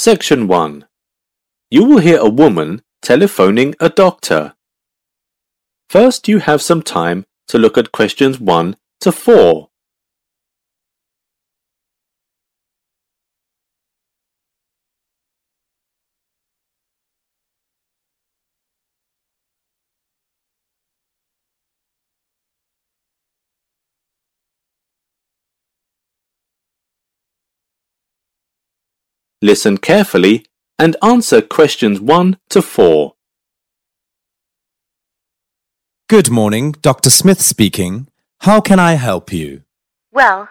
Section 1. You will hear a woman telephoning a doctor. First, you have some time to look at questions 1 to 4. Listen carefully and answer questions 1 to 4. Good morning, Dr. Smith speaking. How can I help you? Well,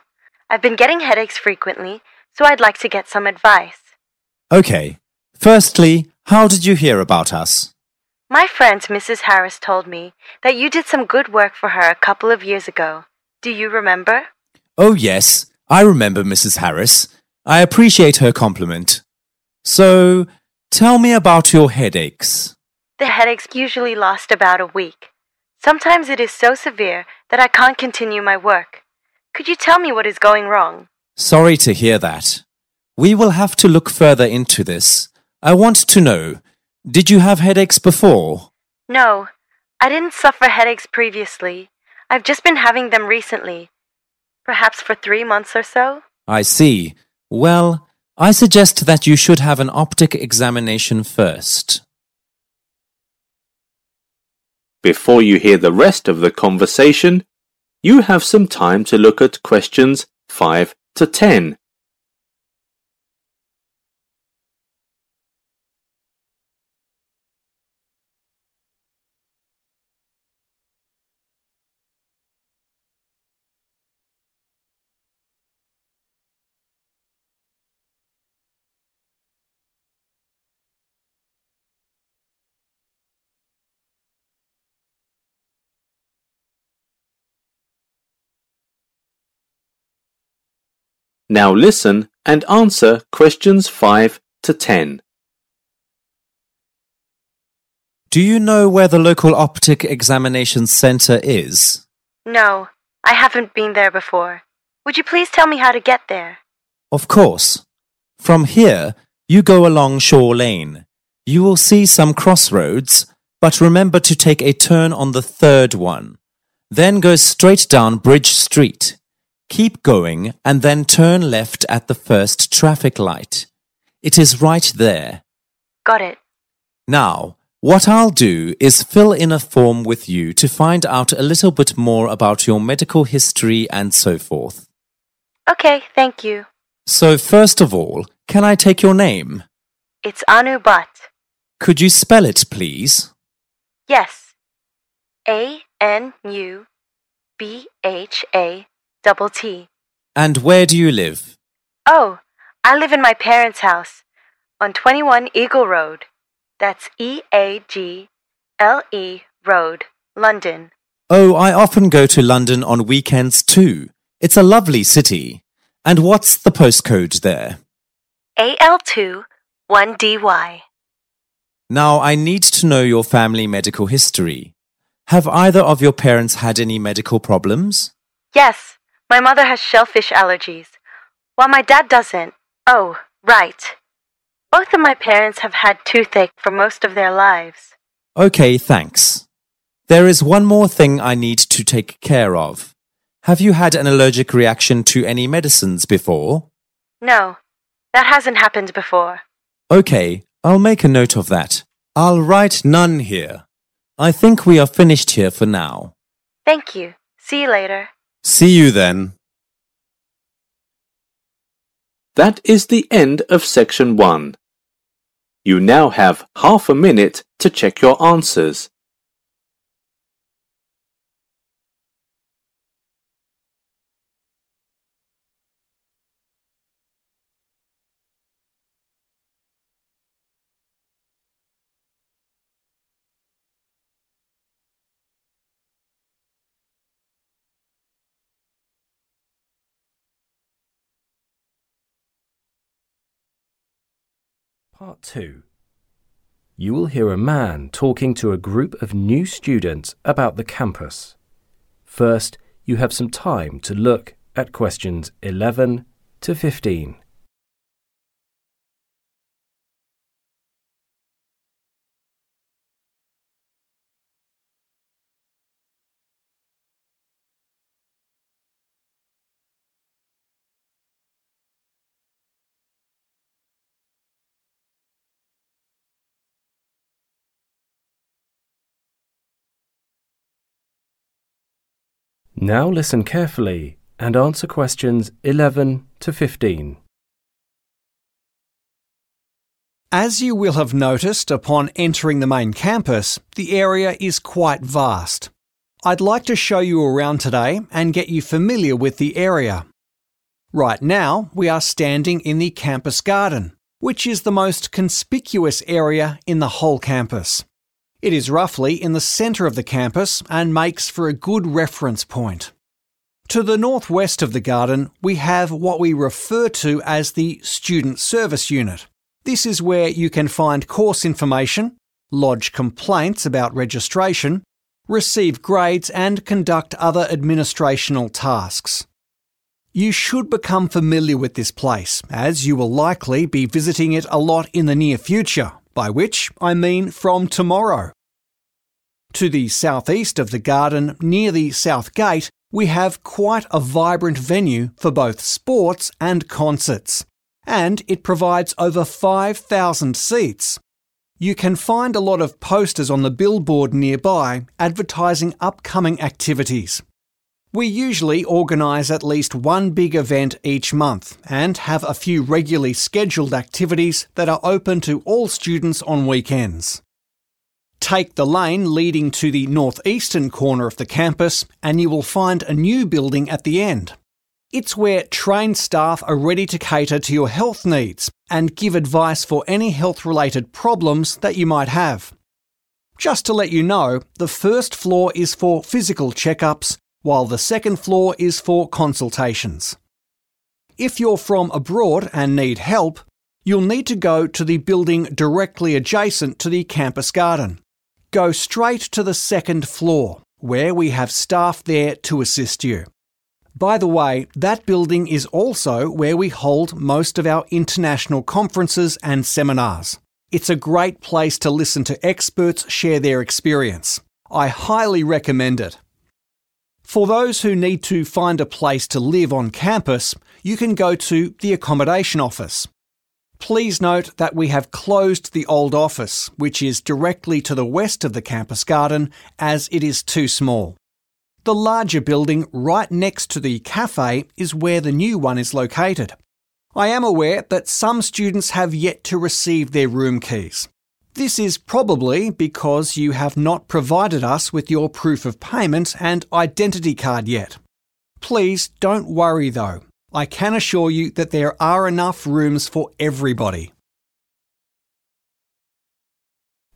I've been getting headaches frequently, so I'd like to get some advice. Okay. Firstly, how did you hear about us? My friend Mrs. Harris told me that you did some good work for her a couple of years ago. Do you remember? Oh, yes, I remember Mrs. Harris. I appreciate her compliment. So, tell me about your headaches. The headaches usually last about a week. Sometimes it is so severe that I can't continue my work. Could you tell me what is going wrong? Sorry to hear that. We will have to look further into this. I want to know did you have headaches before? No, I didn't suffer headaches previously. I've just been having them recently. Perhaps for three months or so? I see. Well, I suggest that you should have an optic examination first. Before you hear the rest of the conversation, you have some time to look at questions 5 to 10. Now listen and answer questions 5 to 10. Do you know where the local optic examination center is? No, I haven't been there before. Would you please tell me how to get there? Of course. From here, you go along Shore Lane. You will see some crossroads, but remember to take a turn on the third one. Then go straight down Bridge Street. Keep going and then turn left at the first traffic light. It is right there. Got it. Now, what I'll do is fill in a form with you to find out a little bit more about your medical history and so forth. Okay, thank you. So, first of all, can I take your name? It's Anu Bhatt. Could you spell it, please? Yes. A N U B H A double T. And where do you live? Oh, I live in my parents' house on 21 Eagle Road. That's E A G L E Road, London. Oh, I often go to London on weekends too. It's a lovely city. And what's the postcode there? AL2 1DY. Now, I need to know your family medical history. Have either of your parents had any medical problems? Yes, my mother has shellfish allergies, while my dad doesn't. Oh, right. Both of my parents have had toothache for most of their lives. Okay, thanks. There is one more thing I need to take care of. Have you had an allergic reaction to any medicines before? No, that hasn't happened before. Okay, I'll make a note of that. I'll write none here. I think we are finished here for now. Thank you. See you later. See you then. That is the end of section 1. You now have half a minute to check your answers. Part 2 You will hear a man talking to a group of new students about the campus. First, you have some time to look at questions 11 to 15. Now listen carefully and answer questions 11 to 15. As you will have noticed upon entering the main campus, the area is quite vast. I'd like to show you around today and get you familiar with the area. Right now, we are standing in the campus garden, which is the most conspicuous area in the whole campus. It is roughly in the centre of the campus and makes for a good reference point. To the northwest of the garden, we have what we refer to as the Student Service Unit. This is where you can find course information, lodge complaints about registration, receive grades, and conduct other administrational tasks. You should become familiar with this place, as you will likely be visiting it a lot in the near future, by which I mean from tomorrow. To the southeast of the garden, near the south gate, we have quite a vibrant venue for both sports and concerts and it provides over 5,000 seats. You can find a lot of posters on the billboard nearby advertising upcoming activities. We usually organise at least one big event each month and have a few regularly scheduled activities that are open to all students on weekends. Take the lane leading to the northeastern corner of the campus and you will find a new building at the end. It's where trained staff are ready to cater to your health needs and give advice for any health related problems that you might have. Just to let you know, the first floor is for physical checkups, while the second floor is for consultations. If you're from abroad and need help, you'll need to go to the building directly adjacent to the campus garden. Go straight to the second floor, where we have staff there to assist you. By the way, that building is also where we hold most of our international conferences and seminars. It's a great place to listen to experts share their experience. I highly recommend it. For those who need to find a place to live on campus, you can go to the accommodation office. Please note that we have closed the old office, which is directly to the west of the campus garden, as it is too small. The larger building right next to the cafe is where the new one is located. I am aware that some students have yet to receive their room keys. This is probably because you have not provided us with your proof of payment and identity card yet. Please don't worry though. I can assure you that there are enough rooms for everybody.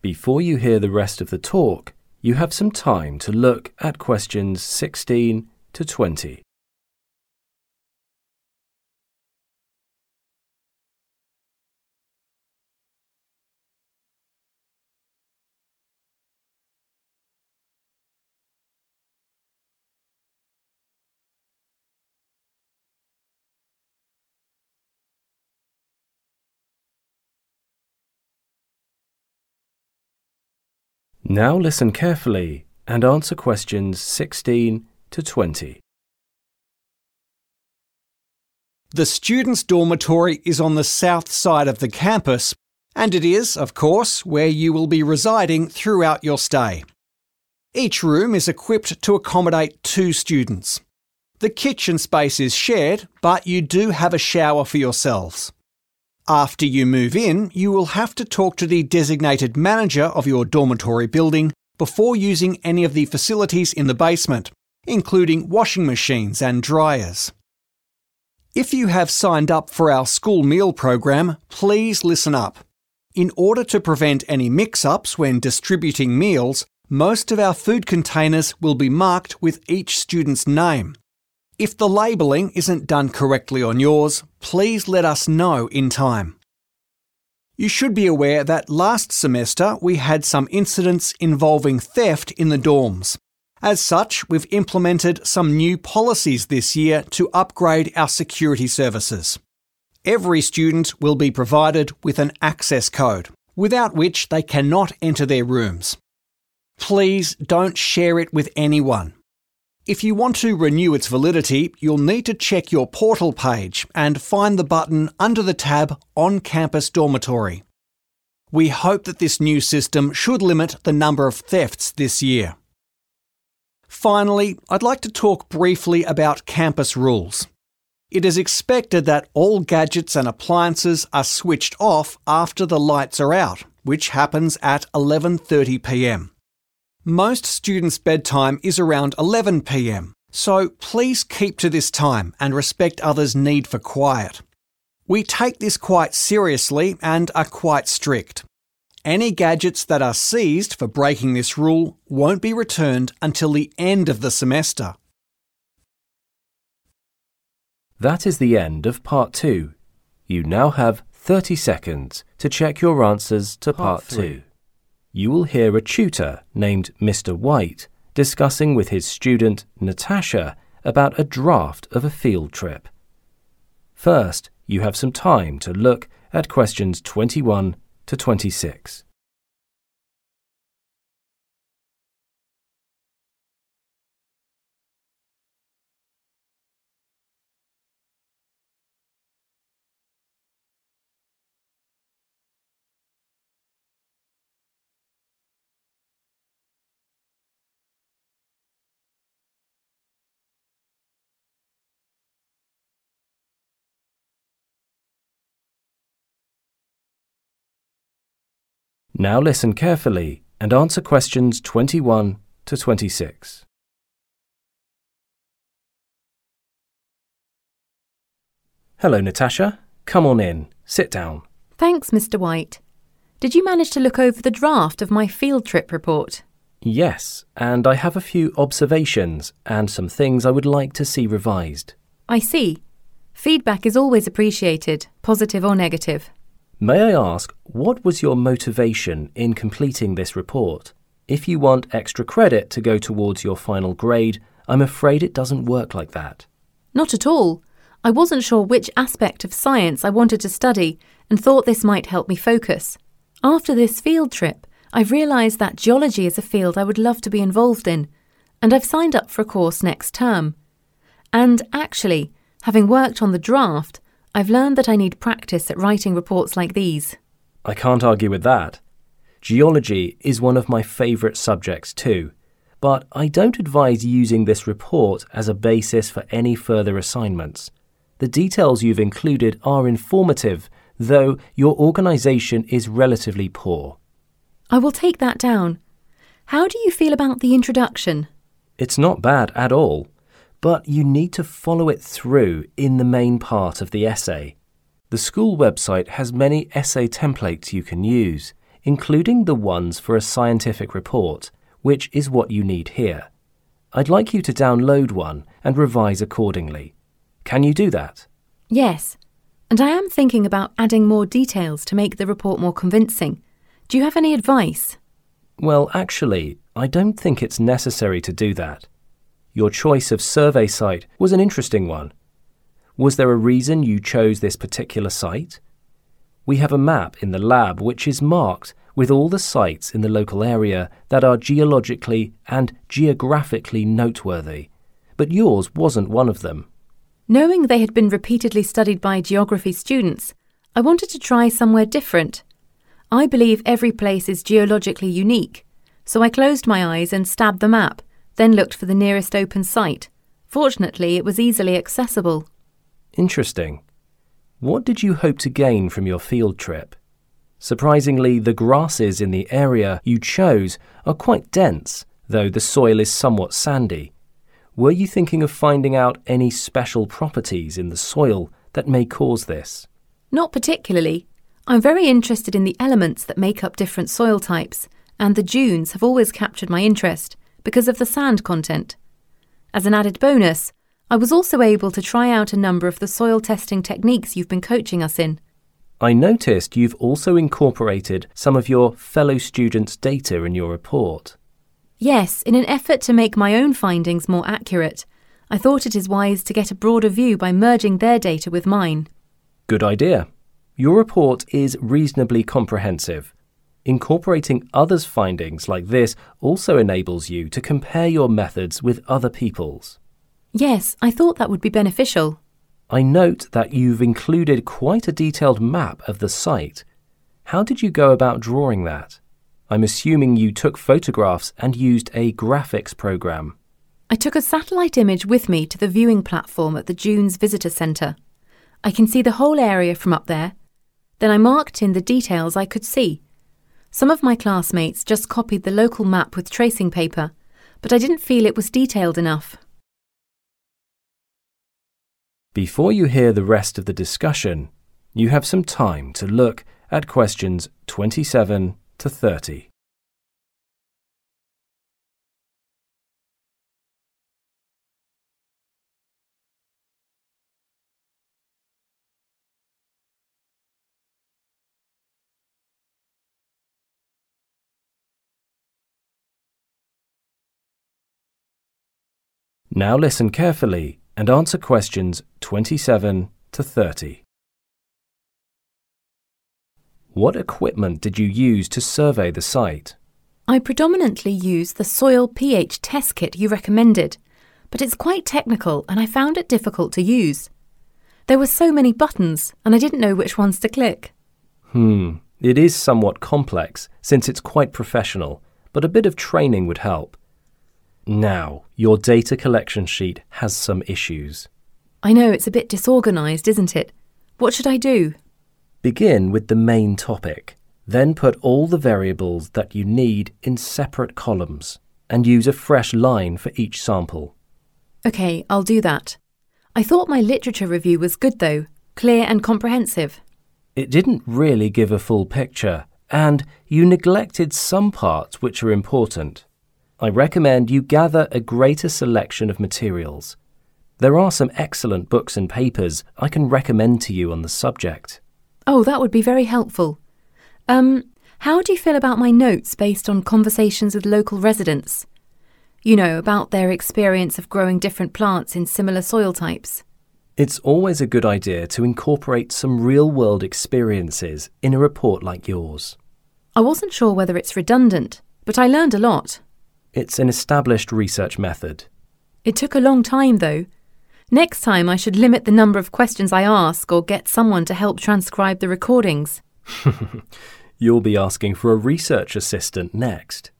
Before you hear the rest of the talk, you have some time to look at questions 16 to 20. Now listen carefully and answer questions 16 to 20. The students' dormitory is on the south side of the campus, and it is, of course, where you will be residing throughout your stay. Each room is equipped to accommodate two students. The kitchen space is shared, but you do have a shower for yourselves. After you move in, you will have to talk to the designated manager of your dormitory building before using any of the facilities in the basement, including washing machines and dryers. If you have signed up for our school meal program, please listen up. In order to prevent any mix ups when distributing meals, most of our food containers will be marked with each student's name. If the labelling isn't done correctly on yours, please let us know in time. You should be aware that last semester we had some incidents involving theft in the dorms. As such, we've implemented some new policies this year to upgrade our security services. Every student will be provided with an access code, without which they cannot enter their rooms. Please don't share it with anyone. If you want to renew its validity, you'll need to check your portal page and find the button under the tab On Campus Dormitory. We hope that this new system should limit the number of thefts this year. Finally, I'd like to talk briefly about campus rules. It is expected that all gadgets and appliances are switched off after the lights are out, which happens at 11:30 p.m. Most students' bedtime is around 11 p.m., so please keep to this time and respect others' need for quiet. We take this quite seriously and are quite strict. Any gadgets that are seized for breaking this rule won't be returned until the end of the semester. That is the end of part two. You now have 30 seconds to check your answers to part, Part three. two. You will hear a tutor named Mr. White discussing with his student Natasha about a draft of a field trip. First, you have some time to look at questions 21 to 26. Now listen carefully and answer questions 21 to 26. Hello, Natasha. Come on in. Sit down. Thanks, Mr. White. Did you manage to look over the draft of my field trip report? Yes, and I have a few observations and some things I would like to see revised. I see. Feedback is always appreciated, positive or negative. May I ask, what was your motivation in completing this report? If you want extra credit to go towards your final grade, I'm afraid it doesn't work like that. Not at all. I wasn't sure which aspect of science I wanted to study and thought this might help me focus. After this field trip, I've realised that geology is a field I would love to be involved in, and I've signed up for a course next term. And actually, having worked on the draft, I've learned that I need practice at writing reports like these. I can't argue with that. Geology is one of my favourite subjects too, but I don't advise using this report as a basis for any further assignments. The details you've included are informative, though your organisation is relatively poor. I will take that down. How do you feel about the introduction? It's not bad at all, but you need to follow it through in the main part of the essay. The school website has many essay templates you can use, including the ones for a scientific report, which is what you need here. I'd like you to download one and revise accordingly. Can you do that? Yes, and I am thinking about adding more details to make the report more convincing. Do you have any advice? Well, actually, I don't think it's necessary to do that. Your choice of survey site was an interesting one. Was there a reason you chose this particular site? We have a map in the lab which is marked with all the sites in the local area that are geologically and geographically noteworthy, but yours wasn't one of them. Knowing they had been repeatedly studied by geography students, I wanted to try somewhere different. I believe every place is geologically unique, so I closed my eyes and stabbed the map, then looked for the nearest open site. Fortunately, it was easily accessible. Interesting. What did you hope to gain from your field trip? Surprisingly, the grasses in the area you chose are quite dense, though the soil is somewhat sandy. Were you thinking of finding out any special properties in the soil that may cause this? Not particularly. I'm very interested in the elements that make up different soil types, and the dunes have always captured my interest because of the sand content. As an added bonus, I was also able to try out a number of the soil testing techniques you've been coaching us in. I noticed you've also incorporated some of your fellow students' data in your report. Yes, in an effort to make my own findings more accurate, I thought it is wise to get a broader view by merging their data with mine. Good idea. Your report is reasonably comprehensive. Incorporating others' findings like this also enables you to compare your methods with other people's. Yes, I thought that would be beneficial. I note that you've included quite a detailed map of the site. How did you go about drawing that? I'm assuming you took photographs and used a graphics program. I took a satellite image with me to the viewing platform at the Dunes Visitor Centre. I can see the whole area from up there. Then I marked in the details I could see. Some of my classmates just copied the local map with tracing paper, but I didn't feel it was detailed enough. Before you hear the rest of the discussion, you have some time to look at questions 27 to 30. Now listen carefully and answer questions 27 to 30. What equipment did you use to survey the site? I predominantly use the soil pH test kit you recommended, but it's quite technical and I found it difficult to use. There were so many buttons and I didn't know which ones to click. Hmm, it is somewhat complex since it's quite professional, but a bit of training would help. Now, your data collection sheet has some issues. I know it's a bit disorganised, isn't it? What should I do? Begin with the main topic, then put all the variables that you need in separate columns and use a fresh line for each sample. OK, I'll do that. I thought my literature review was good though, clear and comprehensive. It didn't really give a full picture, and you neglected some parts which are important. I recommend you gather a greater selection of materials. There are some excellent books and papers I can recommend to you on the subject. Oh, that would be very helpful. Um, how do you feel about my notes based on conversations with local residents? You know, about their experience of growing different plants in similar soil types. It's always a good idea to incorporate some real world experiences in a report like yours. I wasn't sure whether it's redundant, but I learned a lot. It's an established research method. It took a long time, though. Next time, I should limit the number of questions I ask or get someone to help transcribe the recordings. You'll be asking for a research assistant next.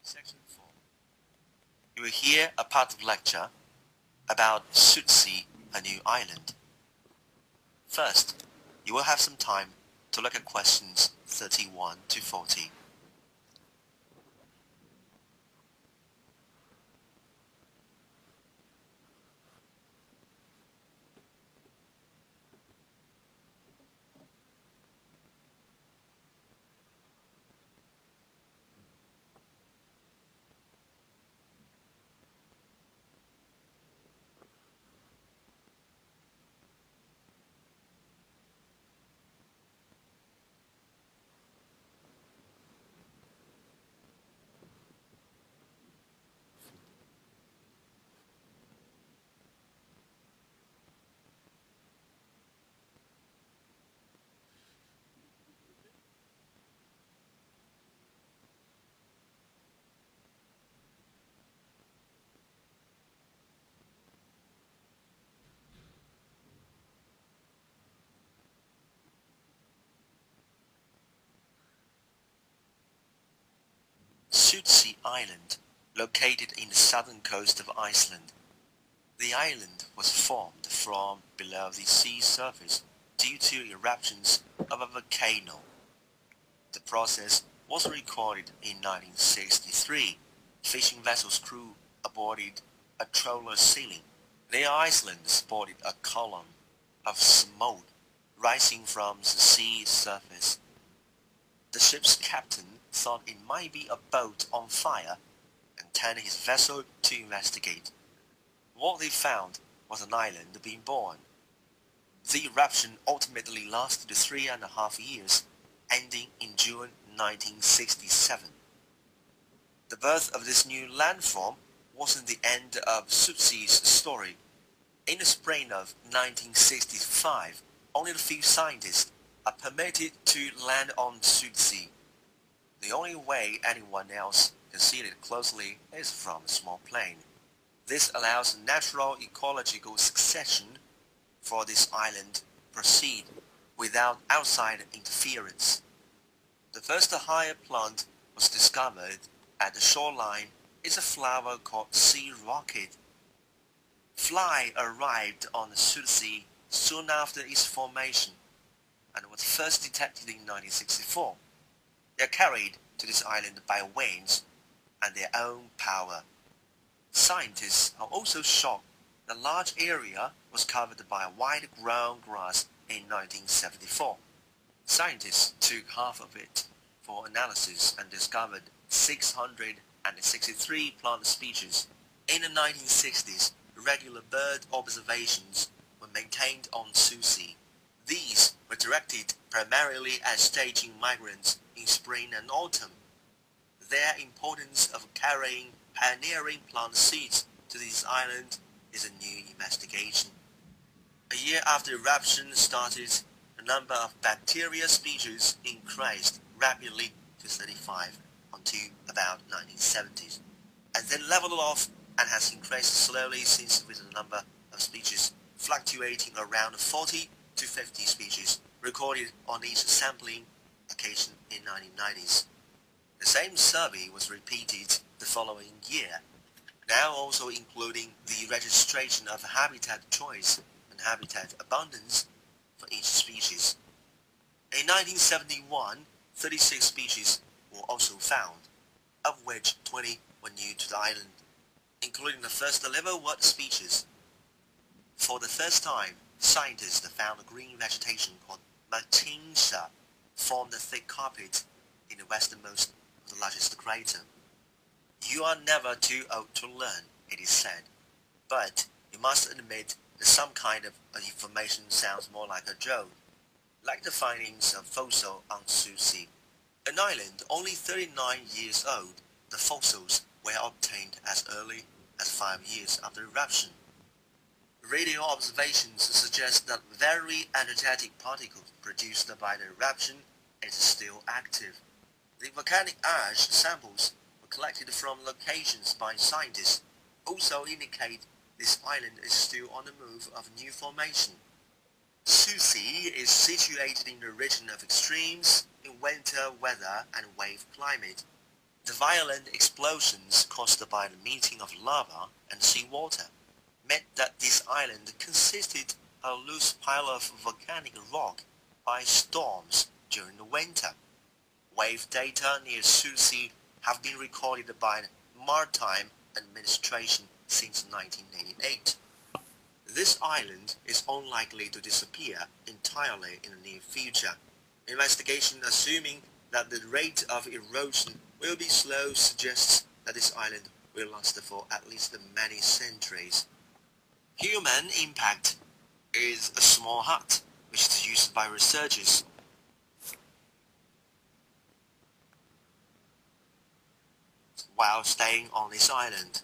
Section 4. You will hear a part of lecture about Surtsey, a new island. First, you will have some time to look at questions 31 to 40. Surtsey Island, located in the southern coast of Iceland. The island was formed from below the sea surface due to eruptions of a volcano. The process was recorded in 1963. Fishing vessels crew aborted a trawler sailing. The island sported a column of smoke rising from the sea surface. The ship's captain thought it might be a boat on fire and turned his vessel to investigate. What they found was an island being born. The eruption ultimately lasted three and a half years, ending in June 1967. The birth of this new landform wasn't the end of Surtsey's story. In the spring of 1965, only a few scientists are permitted to land on Surtsey. The only way anyone else can see it closely is from a small plane. This allows natural ecological succession for this island to proceed without outside interference. The first higher plant was discovered at the shoreline is a flower called sea rocket. Fly arrived on the Sea soon after its formation and was first detected in 1964. They are carried to this island by winds and their own power. Scientists are also shocked that a large area was covered by white ground grass in 1974. Scientists took half of it for analysis and discovered 663 plant species. In the 1960s, regular bird observations were maintained on Susi. These were directed primarily at staging migrants in spring and autumn. Their importance of carrying pioneering plant seeds to this island is a new investigation. A year after eruption started, the number of bacteria species increased rapidly to 35 until about 1970s, and then leveled off and has increased slowly since with the number of species fluctuating around 40 to 50 species recorded on each sampling occasion in 1990s. The same survey was repeated the following year, now also including the registration of habitat choice and habitat abundance for each species. In 1971, 36 species were also found, of which 20 were new to the island, including the first liverwort species. For the first time, scientists found a green vegetation called Martinsia form the thick carpet in the westernmost of the largest crater. You are never too old to learn, it is said, but you must admit that some kind of information sounds more like a joke, like the findings of fossil on Susi. An island only 39 years old, the fossils were obtained as early as five years after eruption. Radio observations suggest that very energetic particles produced by the eruption is still active. The volcanic ash samples were collected from locations by scientists also indicate this island is still on the move of new formation. Susi is situated in the region of extremes in winter weather and wave climate. The violent explosions caused by the meeting of lava and seawater meant that this island consisted of a loose pile of volcanic rock by storms during the winter. Wave data near Susi have been recorded by Maritime Administration since 1988. This island is unlikely to disappear entirely in the near future. Investigation assuming that the rate of erosion will be slow suggests that this island will last for at least many centuries. Human impact is a small hut which is used by researchers while staying on this island.